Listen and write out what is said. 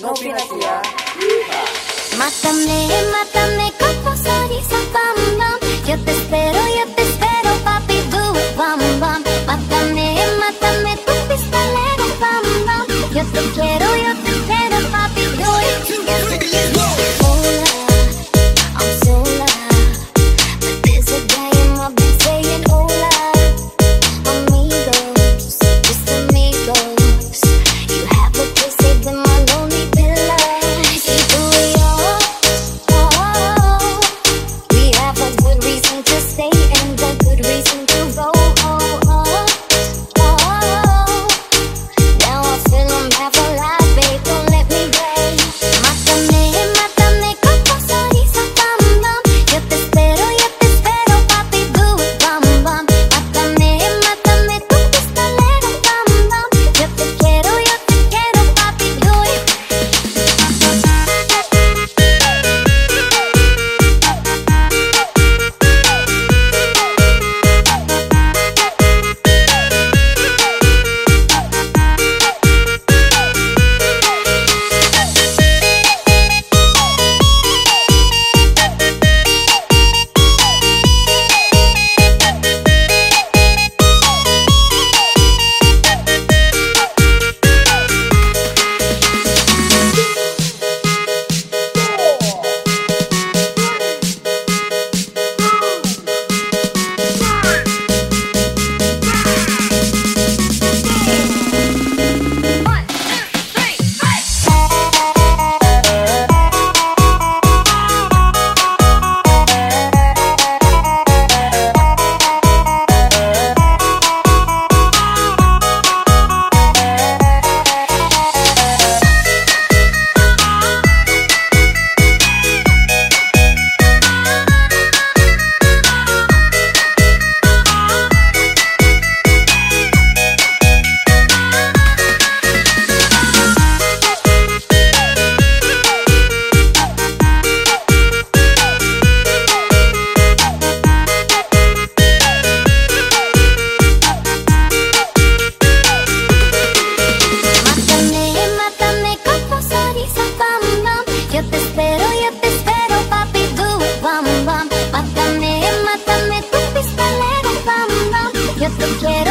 No. Mátame, mátame con tu sonrisa, bam. Yo te espero, yo te espero, papi, do bam, bam. Mátame, get them jet